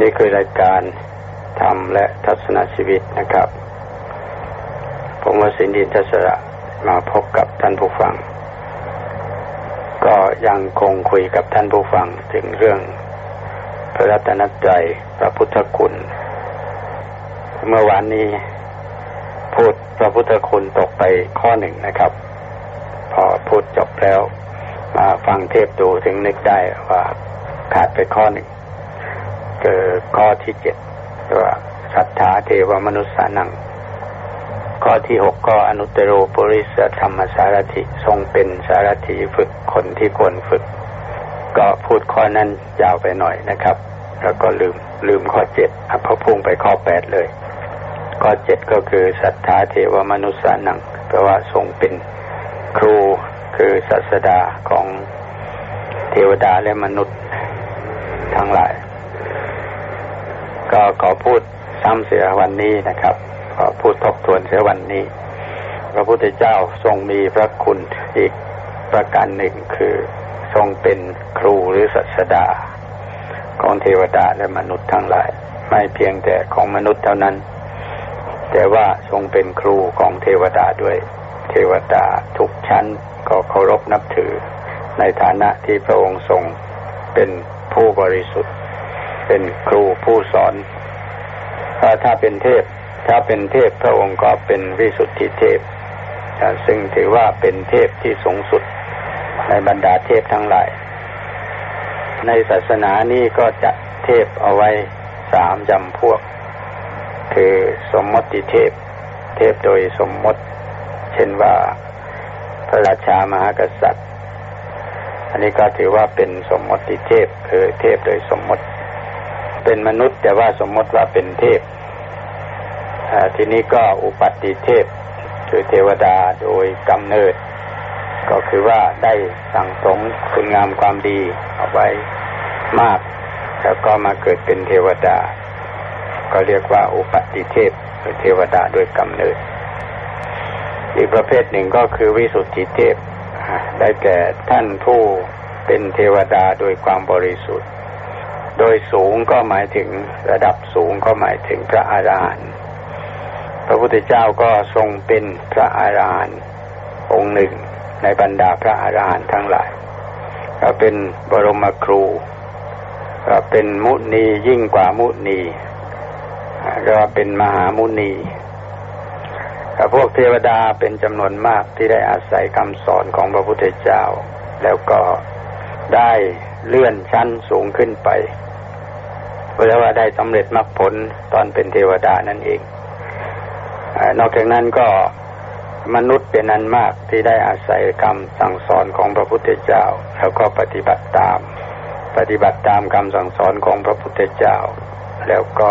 นี่คือรายการธรรมและทัศนชีวิตนะครับ ผมวสินดีทัศระมาพบกับท่านผู้ฟัง ก็ยังคงคุยกับท่านผู้ฟังถึงเรื่องพระรัตนตรัยพระพุทธคุณ เมื่อวานนี้พูดพระพุทธคุณตกไปข้อหนึ่งนะครับ พอพูดจบแล้วมาฟังเทปดูถึงนึกได้ว่าขาดไปข้อหนึ่ง คือข้อที่เจ็ดว่าศรัทธาเทวมนุษย์สานัง ข้อที่หกก็อนุตตรปุริสธรรมสารถิทรงเป็นสารถิฝึกคนที่ควรฝึก ก็พูดข้อนั้นยาวไปหน่อยนะครับ แล้วก็ลืมลืมข้อเจ็ดพพุ่งไปข้อแปดเลย ข้อเจ็ดก็คือศรัทธาเทวมนุษย์สานังแปลว่าทรงเป็นครูคือศาสดาของเทวดาและมนุษย์ทั้งหลาย ก็ขอพูดซ้ำเสียวันนี้นะครับ ขอพูดทบทวนเสียวันนี้ พระพุทธเจ้าทรงมีพระคุณอีกประการหนึ่งคือทรงเป็นครูหรือศาสดา ของเทวดาและมนุษย์ทั้งหลาย ไม่เพียงแต่ของมนุษย์เท่านั้น แต่ว่าทรงเป็นครูของเทวดาด้วย เทวดาทุกชั้นก็เคารพนับถือ ในฐานะที่พระองค์ทรงเป็นผู้บริสุทธิ์ เป็นครูผู้สอนถ้าเป็นเทพ ถ้าเป็นเทพพระองค์ก็เป็นวิสุทธิเทพ ซึ่งถือว่าเป็นเทพที่สูงสุดในบรรดาเทพทั้งหลาย ในศาสนานี้ก็จัดเทพเอาไว้สามจำพวก คือสมมติเทพ เทพโดยสมมติ เช่นว่าพระราชามหากษัตริย์ อันนี้ก็ถือว่าเป็นสมมติเทพคือเทพโดยสมมติ เป็นมนุษย์ แต่ว่าสมมติว่าเป็นเทพทีนี้ก็อุปัติเทพคือเทวดาโดยกำเนิด ก็คือว่าได้สั่งสมคุณงามความดีเอาไว้มาก แล้วก็มาเกิดเป็นเทวดา ก็เรียกว่าอุปัติเทพคือเทวดาโดยกำเนิด อีกประเภทหนึ่งก็คือวิสุทธิเทพได้แก่ท่านผู้เป็นเทวดาโดยความบริสุทธิ์ โดยสูงก็หมายถึงระดับสูงก็หมายถึงพระอาหารหันต์พระพุทธเจ้าก็ทรงเป็นพระอาหารหันต์องค์หนึ่งในบรรดาพระอาหารหันต์ทั้งหลายเราเป็นบรมครูเราเป็นมุนียิ่งกว่ามุนีเราเป็นมหามุนีพวกเทวดาเป็นจำนวนมากที่ได้อาศัยคำสอนของพระพุทธเจ้า แล้วก็ได้เลื่อนชั้นสูงขึ้นไป เพราะว่าได้สำเร็จมรรคผลตอนเป็นเทวดานั่นเองอนอกจากนั้นก็มนุษย์เป็นนั้นมากที่ได้อาศัยคำสั่งสอนของพระพุทธเจ้า แล้วก็ปฏิบัติตาม ปฏิบัติตามคำสั่งสอนของพระพุทธเจ้า แล้วก็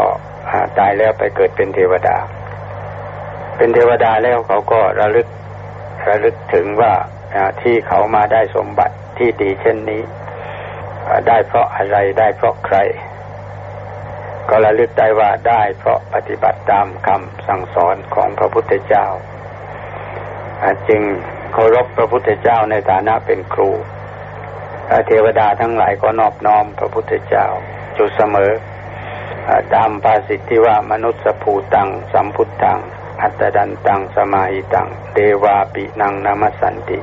ตายแล้วไปเกิดเป็นเทวดา เป็นเทวดาแล้วเขาก็ระลึกระลึกถึงว่าที่เขามาได้สมบัติที่ดีเช่นนี้ ได้เพราะอะไรได้เพราะใคร ก็ระลึกได้ว่าได้เพราะปฏิบัติตามคำสั่งสอนของพระพุทธเจ้าจึงเคารพพระพุทธเจ้าในฐานะเป็นครูเทวดาทั้งหลายก็นอบน้อมพระพุทธเจ้าอยู่เสมอตามภาษิตที่ว่ามนุษย์สภูตังสัมพุทธัง อัตดันตังสมาหิตังเดวาปินังนามัสันติ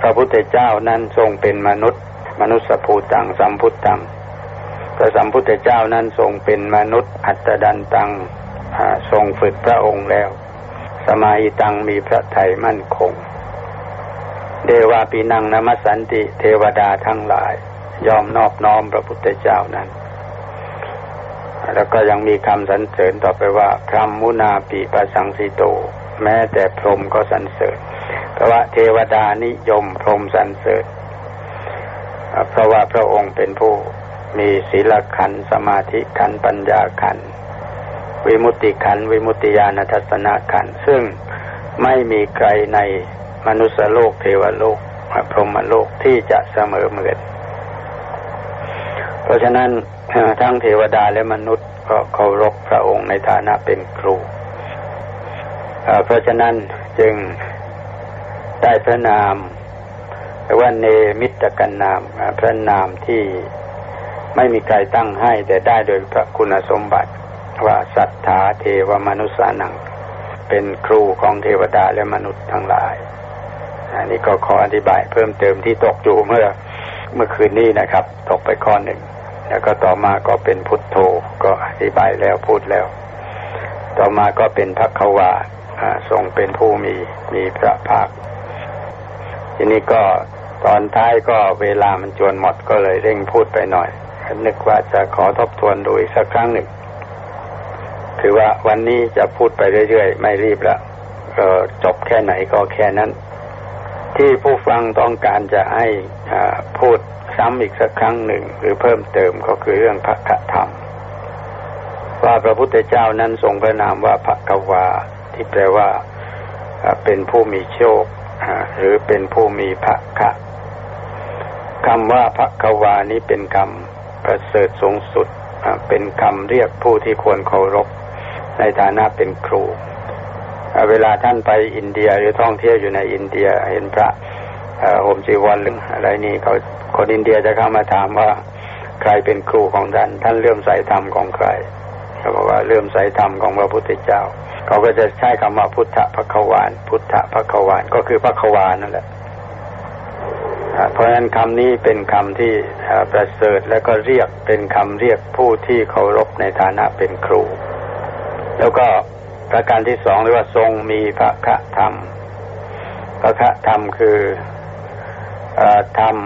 พระพุทธเจ้านั้นทรงเป็นมนุษย์ มนุษย์ภูตังสัมพุทธัง พระสัมพุทธเจ้านั้นทรงเป็นมนุษย์อัตดันตังทรงฝึกพระองค์แล้ว สมาหิตังมีพระไถ่มั่นคง เดวาปีนังนมัสันติเทวดาทั้งหลาย ยอมนอบน้อมพระพุทธเจ้านั้น แล้วก็ยังมีคำสรรเสริญต่อไปว่าพรหมุนาปีปสังสิโต แม้แต่พรหมก็สรรเสริญเพราะว่าเทวดานิยมพรหมสรรเสริญเพราะว่าพระองค์เป็นผู้ มีศีลขันสมาธิขันปัญญาขันวิมุติขันวิมุติญาณทัศนขันซึ่งไม่มีใครในมนุษยโลกเทวโลกพรหมโลกที่จะเสมอเหมือน เพราะฉะนั้นทั้งเทวดาและมนุษย์ก็เคารพพระองค์ในฐานะเป็นครู เพราะฉะนั้นจึงได้พระนามว่าเนมิตกันนามพระนามที่ ไม่มีใครตั้งให้แต่ได้โดยพระคุณสมบัติว่าสัทธาเทวมนุษสานัง เป็นครูของเทวดาและมนุษย์ทั้งหลาย อันนี้ก็ขออธิบายเพิ่มเติมที่ตกอยู่เมื่อเมื่อคืนนี้นะครับ ตกไปข้อหนึ่ง แล้วก็ต่อมาก็เป็นพุทโธก็อธิบายแล้วพูดแล้ว ต่อมาก็เป็นพระควาทรงเป็นผู้มีมีพระภาค ทีนี้ก็ตอนท้ายก็เวลามันจวนหมดก็เลยเร่งพูดไปหน่อย นึกว่าจะขอทบทวนดูอีกสักครั้งหนึ่ง คือว่าวันนี้จะพูดไปเรื่อยๆ ไม่รีบล้วจบแค่ไหนก็แค่นั้น ที่ผู้ฟังต้องการจะให้พูดซ้ำอีกสักครั้งหนึ่ง หรือเพิ่มเติมก็คือเรื่องพระธรรม ว่าพระพุทธเจ้านั้นทรงพระนามว่าพระกวา ที่แปลว่าเป็นผู้มีโชค หรือเป็นผู้มีพระคะคำว่าพระกวานี้เป็นคำ ประเสริฐสูงสุดเป็นคำเรียกผู้ที่ควรเคารพ ในฐานะเป็นครู เวลาท่านไปอินเดียหรือท่องเที่ยวอยู่ในอินเดียเห็นพระโฮมจีวรหรืออะไรนี่เขาคนอินเดียจะเข้ามาถามว่าใครเป็นครูของท่าน ท่านเลื่อมใสธรรมของใครเขาบอกว่าเลื่อมใสธรรมของพระพุทธเจ้า เขาก็จะใช้คำว่าพุทธพระควาน พุทธพระควานก็คือพระควานนั่นแหละ เพราะฉะนั้นคำนี้เป็นคำที่ประเสริฐและก็เรียกเป็นคำเรียกผู้ที่เคารพในฐานะเป็นครู แล้วก็ประการที่สองเรียกว่าทรงมีพระคธรรม พระคธรรมคือธรรม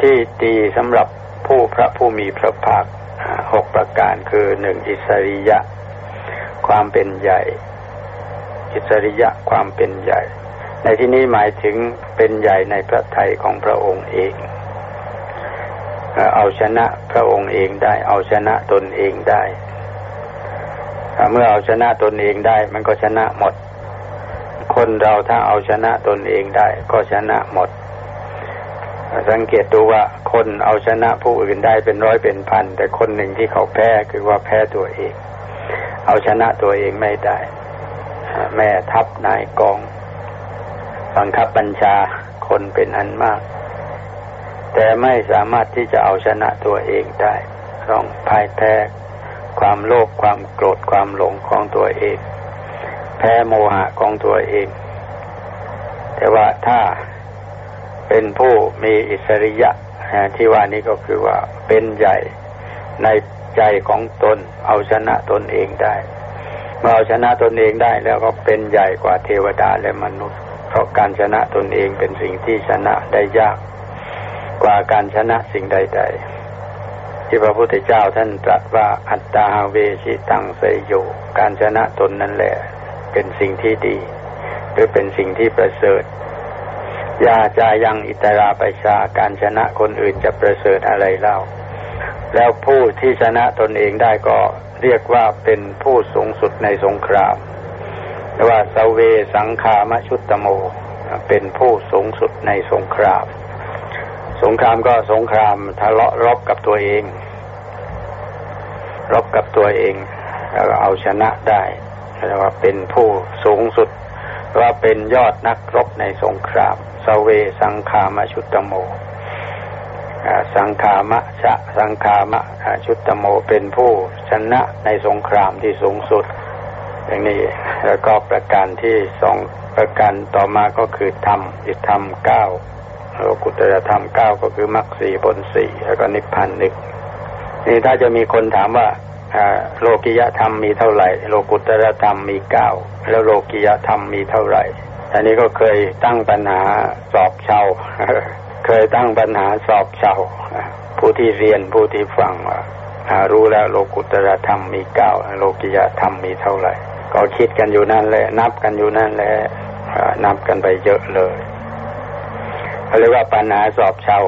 ที่ดีสำหรับผู้พระผู้มีพระภาคหกประการคือหนึ่งอิสริยะ ความเป็นใหญ่ อิสริยะความเป็นใหญ่ ในที่นี้หมายถึงเป็นใหญ่ในพระทัยของพระองค์เอง เอาชนะพระองค์เองได้ เอาชนะตนเองได้เมื่อเอาชนะตนเองได้ มันก็ชนะหมด คนเราถ้าเอาชนะตนเองได้ ก็ชนะหมด สังเกตดูว่าคนเอาชนะผู้อื่นได้เป็นร้อยเป็นพัน แต่คนหนึ่งที่เขาแพ้คือว่าแพ้ตัวเอง เอาชนะตัวเองไม่ได้ แม่ทัพนายกอง บังคับบัญชาคนเป็นอันมาก แต่ไม่สามารถที่จะเอาชนะตัวเองได้ต้องพ่ายแพ้ความโลภความโกรธความหลงของตัวเอง แพ้โมหะของตัวเอง แต่ว่าถ้าเป็นผู้มีอิสริยะที่ว่านี้ก็คือว่าเป็นใหญ่ในใจของตน เอาชนะตนเองได้ เมื่อเอาชนะตนเองได้แล้วก็เป็นใหญ่กว่าเทวดาและมนุษย์ ราะการชนะตนเองเป็นสิ่งที่ชนะได้ยาก กว่าการชนะสิ่งใด ๆ ที่พระพุทธเจ้าท่านตรัสว่าอัตตาเวชิตังเสยโยการชนะตนนั่นแหละ เป็นสิ่งที่ดี หรือเป็นสิ่งที่ประเสริฐยาจายังอิตราปชาการชนะคนอื่นจะประเสริฐอะไรเล่า แล้วผู้ที่ชนะตนเองได้ก็เรียกว่าเป็นผู้สูงสุดในสงคราม เรียกว่าสเวสังคามชุตตโม เป็นผู้สูงสุดในสงคราม สงครามก็สงครามทะเลาะรบกับตัวเอง รบกับตัวเอง แล้วเอาชนะได้เรียกว่าเป็นผู้สูงสุดว่าเป็นยอดนักรบในสงครามสเวสังคามชุตตโม สังขามะชะสังขามะชุตโมเป็นผู้ชนะในสงครามที่สูงสุด อย่างนี้ แล้วก็ประการที่สองประการต่อมาก็คือธรรมอิธรรมเก้าโลกุตรธรรมเก้าก็คือมรรคสี่ผลสี่แล้วก็นิพพานหนึ่งนี่ถ้าจะมีคนถามว่าโลกิยธรรมมีเท่าไหร่ โลกุตรธรรมมีเก้าแล้วโลกิยธรรมมีเท่าไหร่ อันนี้ก็เคยตั้งปัญหาสอบเชาเคยตั้งปัญหาสอบเชาผู้ที่เรียนผู้ที่ฟังว่ารู้แล้วโลกุตรธรรมมีเก้าโลกิยธรรมมีเท่าไหร่ ก็คิดกันอยู่นั่นแหละ นับกันอยู่นั่นแหละนับกันไปเยอะเลยเขาเรียกว่าปัญหาสอบเชา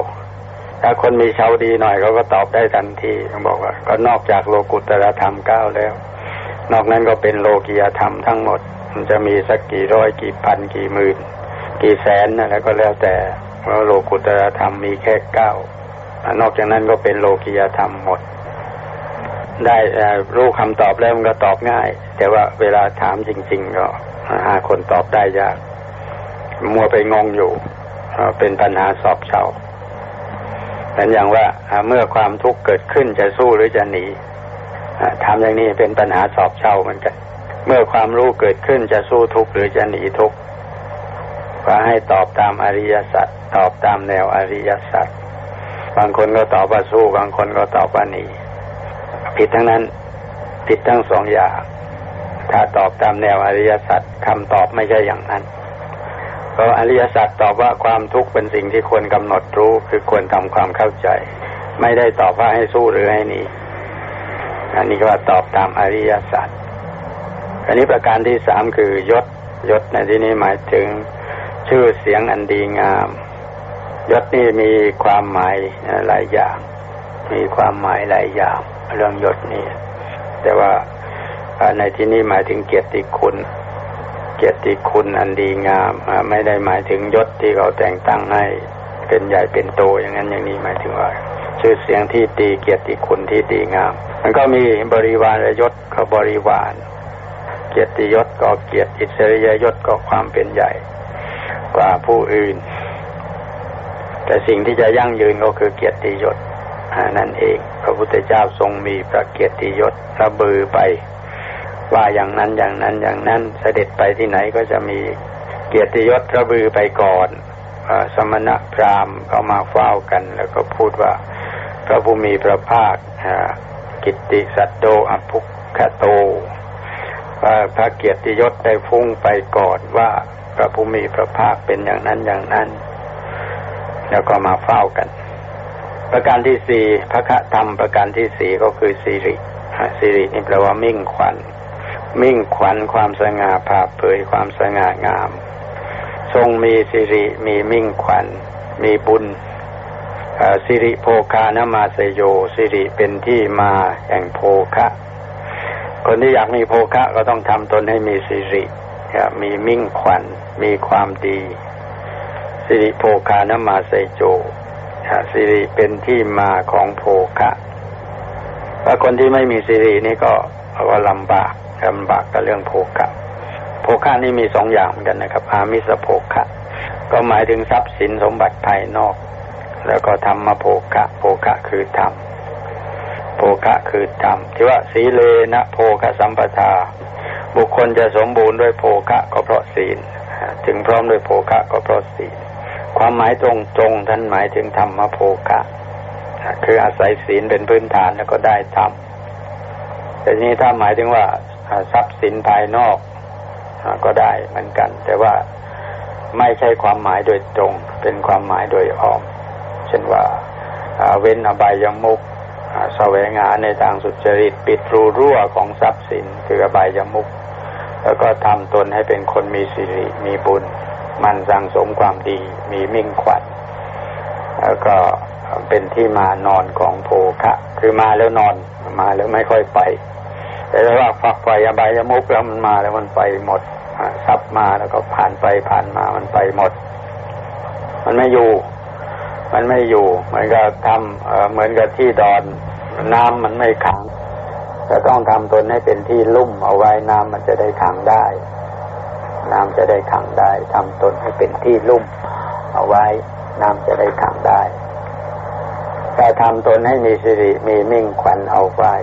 ถ้าคนมีเชาดีหน่อยเขาก็ตอบได้ทันทีเขาบอกว่า ก็นอกจากโลกุตรธรรมเก้าแล้ว นอกนั้นก็เป็นโลกิยธรรมทั้งหมด มันจะมีสักกี่ร้อยกี่พันกี่หมื่น กี่แสนนะแล้วก็แล้วแต่เพราะโลกุตรธรรมมีแค่เก้านอกจากนั้นก็เป็นโลกิยธรรมหมด ได้รู้คำตอบแล้วมันก็ตอบง่าย แต่ว่าเวลาถามจริง ๆ ก็หาคนตอบได้ยาก มัวไปงงอยู่เป็นปัญหาสอบเช้าเป็นอย่างว่าเมื่อความทุกข์เกิดขึ้นจะสู้หรือจะหนีทำอย่างนี้เป็นปัญหาสอบเช้าเหมือนกันเมื่อความรู้เกิดขึ้นจะสู้ทุกข์หรือจะหนีทุกข์ก็ให้ตอบตามอริยสัจตอบตามแนวอริยสัจบางคนก็ตอบว่าสู้ บางคนก็ตอบว่าหนี ผิดทั้งนั้น ผิดทั้งสองอย่าง ถ้าตอบตามแนวอริยสัจคำตอบไม่ใช่อย่างนั้น เพราะอริยสัจตอบว่าความทุกข์เป็นสิ่งที่ควรกำหนดรู้คือควรทำความเข้าใจ ไม่ได้ตอบว่าให้สู้หรือให้หนีอันนี้ก็ตอบตามอริยสัจอันนี้ประการที่สามคือยศยศในที่นี้หมายถึงชื่อเสียงอันดีงาม ยศนี่มีความหมายหลายอย่าง มีความหมายหลายอย่าง เรื่องยศนี่แต่ว่าในที่นี้หมายถึงเกียรติคุณ เกียรติคุณอันดีงามไม่ได้หมายถึงยศที่เขาแต่งตั้งให้เป็นใหญ่เป็นโตอย่างนั้นอย่างนี้หมายถึงว่าชื่อเสียงที่ดีเกียรติคุณที่ดีงาม มันก็มีบริวารยศก็บริวาร เกียรติยศก็เกียรติอิสริยยศก็ความเป็นใหญ่กว่าผู้อื่น แต่สิ่งที่จะยั่งยืนก็คือเกียรติยศ นั่นเอง พระพุทธเจ้าทรงมีพระเกียรติยศระบือไป ว่าอย่างนั้นอย่างนั้นอย่างนั้นเสด็จไปที่ไหนก็จะมีเกียรติยศระบือไปก่อนสมณะพราหมณ์ก็มาเฝ้ากัน แล้วก็พูดว่า พระผู้มีพระภาคกิตติสัตโตอภุคโตพระเกียรติยศได้พุ่งไปก่อนว่าพระผู้มีพระภาคเป็นอย่างนั้นอย่างนั้น แล้วก็มาเฝ้ากัน ประการที่สี่พระธรรมประการที่สี่ก็คือสิริสิรินี่แปลว่ามิ่งขวัญ มิ่งขวัญความสง่าผ่าเผยความสง่างาม ทรงมีสิริมีมิ่งขวัญ มีบุญสิริโภคานมาเสโยสิริเป็นที่มาแห่งโภคะ คนที่อยากมีโภคะก็ต้องทำตนให้มีสิริมีมิ่งขวัญ มีความดี สิริโภคานมาเซโย จสิริเป็นที่มาของโภคะถ้าคนที่ไม่มีสิรินี่ก็ก็ลำบากลำบากกับเรื่องโภคะโภคะนี่มีสองอย่างเหมือนกันนะครับ อามิสโภคะ ก็หมายถึงทรัพย์สินสมบัติภายนอก แล้วก็ธรรมโภคะโภคะคือธรรมโภคะคือธรรมที่ว่าสีเลนะโภคะสัมปทา บุคคลจะสมบูรณ์ด้วยโภคะก็เพราะศีล ถึงพร้อมด้วยโภคะก็เพราะศีล ความหมายตรงตรงท่านหมายถึงธรรมโภคะ คืออาศัยศีลเป็นพื้นฐานแล้วก็ได้ธรรมแต่นี้ถ้าหมายถึงว่าทรัพย์สินภายนอกก็ได้เหมือนกัน แต่ว่าไม่ใช่ความหมายโดยตรง เป็นความหมายโดยอ้อม เช่นว่าเว้นอบายามุกแสวงหาในทางสุจริตปิดรูรั่วของทรัพย์สินคืออบายามุกแล้วก็ทำตนให้เป็นคนมีสิริมีบุญ มันสังสมความดี มีมิ่งขวัญแล้วก็เป็นที่มานอนของโภคะ คือมาแล้วนอนมาแล้วไม่ค่อยไป แต่ถ้าว่าฝักไฟอบายมุกแล้วมันมาแล้วมันไปหมดซับมาแล้วก็ผ่านไปผ่านมามันไปหมด มันไม่อยู่ มันไม่อยู่เหมือนกับทำเหมือนกับที่ดอนน้ำมันไม่ขังจะต้องทำตนให้เป็นที่ลุ่มเอาไว้น้ำมันจะได้ขังได้ น้ำจะได้ขังได้ทำตนให้เป็นที่ลุ่ม เอาไว้น้ำจะได้ขังได้ แต่ทำตนให้มีสิริมีมิ่งขวัญเอาไว้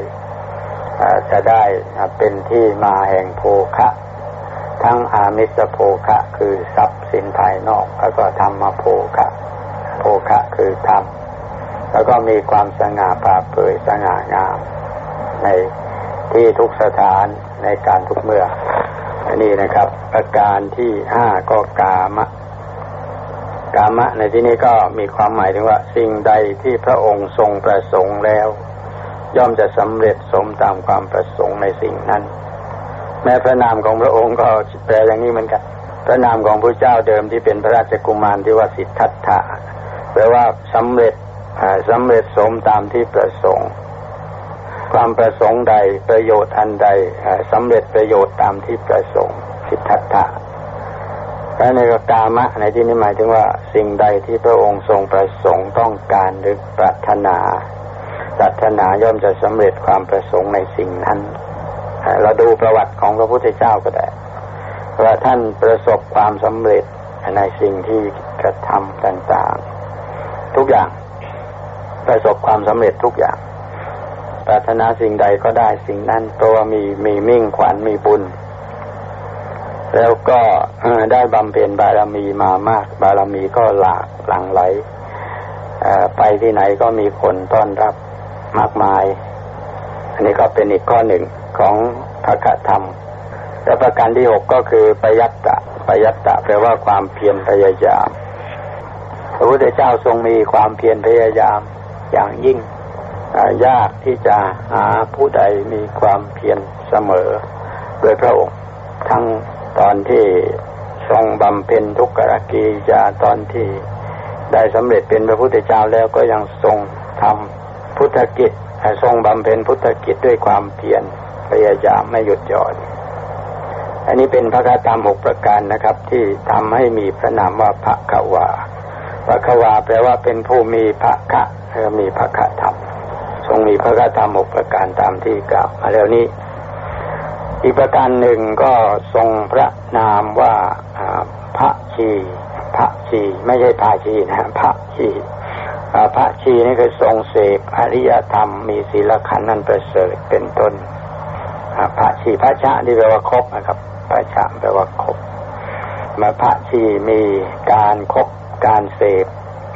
จะได้เป็นที่มาแห่งโภคะ ทั้งอามิสโภคะ คือทรัพย์สินภายนอกแล้วก็ธรรมโภคะ โภคะคือธรรมแล้วก็มีความสง่าผ่าเผยสง่างาม ในที่ทุกสถานในการทุกเมื่อ อันนี้นะครับ ประการที่ห้าก็กามะ กามะในที่นี้ก็มีความหมายถึงว่า สิ่งใดที่พระองค์ทรงประสงค์แล้ว ย่อมจะสำเร็จสมตามความประสงค์ในสิ่งนั้น แม้พระนามของพระองค์ก็แปลอย่างนี้เหมือนกัน พระนามของพระเจ้าเดิมที่เป็นพระราชกุมารที่ว่าสิทธัตถะแปลว่าสำเร็จสำเร็จสมตามที่ประสงค์ ความประสงค์ใดประโยชน์อันใดสำเร็จประโยชน์ตามที่ประสงค์สิทธัตถะและในกามะในที่นี้หมายถึงว่าสิ่งใดที่พระองค์ทรงประสงค์ต้องการหรือปรารถนาปรารถนาย่อมจะสำเร็จความประสงค์ในสิ่งนั้น เราดูประวัติของพระพุทธเจ้าก็ได้ว่าท่านประสบความสำเร็จในสิ่งที่กระทำต่างๆ ทุกอย่างประสบความสำเร็จทุกอย่าง ปรารถนาสิ่งใดก็ได้สิ่งนั้นเพราะว่ามีมีมิ่งขวัญมีบุญ แล้วก็ได้บำเพ็ญบารมีมามาก บารมีก็หลากหลังไหลไปที่ไหนก็มีคนต้อนรับมากมาย อันนี้ก็เป็นอีกข้อหนึ่งของพระธรรม และประการที่หกก็คือประยัตตะประยัตตะแปลว่าความเพียรพยายาม พระพุทธเจ้าทรงมีความเพียรพยายามอย่างยิ่ง ยากที่จะหาผู้ใดมีความเพียรเสมอ โดยพระองค์ทั้งตอนที่ทรงบำเพ็ญทุกขกิริยาตอนที่ได้สำเร็จเป็นพระพุทธเจ้าแล้วก็ยังทรงทำพุทธกิจทรงบำเพ็ญพุทธกิจด้วยความเพียรพยายามไม่หยุดหย่อน อันนี้เป็นพระคาตามหกประการนะครับ ที่ทำให้มีพระนามว่าพระขวาพระขวาแปลว่าเป็นผู้มีพระคะมีพระคธรรม ทรงมีพระคธรรมหกประการตามที่กล่าวมาแล้วนี้ อีกประการหนึ่งก็ทรงพระนามว่าพระชีพระชีไม่ใช่พาชีนะพระชีพระชีนี่คือทรงเสพอริยธรรมมีศีลขันธ์นั้นประเสริฐเป็นต้นพระชีพระชะนี่แปลว่าครบนะครับพระชะแปลว่าครบมาพระชีมีการครบการเสพ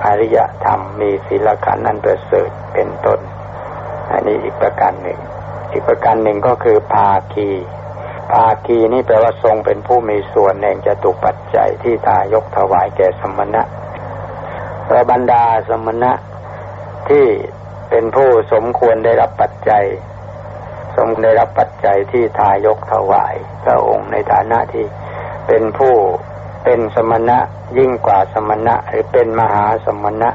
อริยธรรมมีศีลขันธ์นั้นประเสริฐเป็นต้น อันนี้อีกประการหนึ่ง อีกประการหนึ่งก็คือภาคีภาคีนี่แปลว่าทรงเป็นผู้มีส่วนแห่งจะตุปัจจัยที่ทายกถวายแก่สมณะพระบรรดาสมณะที่เป็นผู้สมควรได้รับปัจจัย สมได้รับปัจจัยที่ทายกถวายพระองค์ในฐานะที่เป็นผู้เป็นสมณะยิ่งกว่าสมณะหรือเป็นมหาสมณะ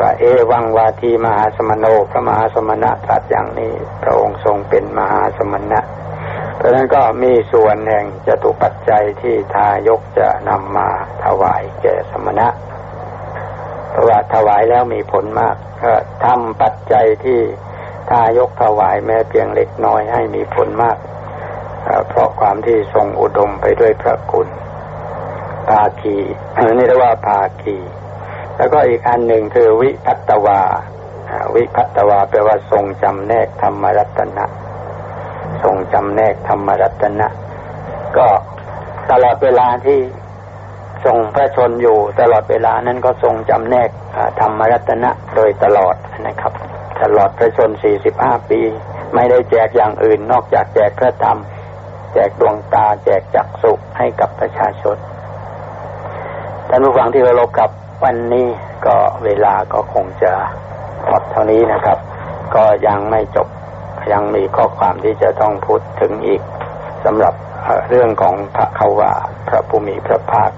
ว่า เอวังวาทีมหาสมโนพระมหาสมณะตรัสอย่างนี้ พระองค์ทรงเป็นมหาสมณะ เพราะนั้นก็มีส่วนแห่งจตุปัจจัยที่ทายกจะนำมาถวายแก่สมณะเพราะว่าถวายแล้วมีผลมากก็ทำปัจจัยที่ทายกถวายแม้เพียงเล็กน้อยให้มีผลมาก เพราะความที่ทรงอุดมไปด้วยพระคุณภาคีนี่เรียกว่าภาคี แล้วก็อีกอันหนึ่งคือวิพัตวา วิพัตวาแปลว่าทรงจำแนกธรรมรัตนะ ทรงจำแนกธรรมรัตนะ ก็ตลอดเวลาที่ทรงพระชนอยู่ตลอดเวลานั้นก็ทรงจำแนกธรรมรัตนะโดยตลอดนะครับ ตลอดพระชนสี่สิบห้าปี ไม่ได้แจกอย่างอื่น นอกจากแจกพระธรรม แจกดวงตา แจกจักสุให้กับประชาชนท่านผู้ฟังที่เคารพกับ วันนี้ก็เวลาก็คงจะหมดเท่านี้นะครับ ก็ยังไม่จบยังมีข้อความที่จะต้องพูดถึงอีกสำหรับเรื่องของพระขาวาพระภูมิพระภาค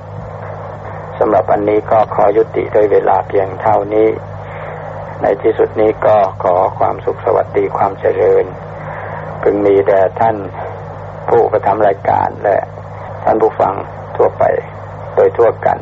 สำหรับวันนี้ก็ขอยุติโดยเวลาเพียงเท่านี้ ในที่สุดนี้ก็ขอความสุขสวัสดีความเจริญ พึงมีแด่ท่านผู้ประทำรายการและท่านผู้ฟังทั่วไปโดยทั่วกัน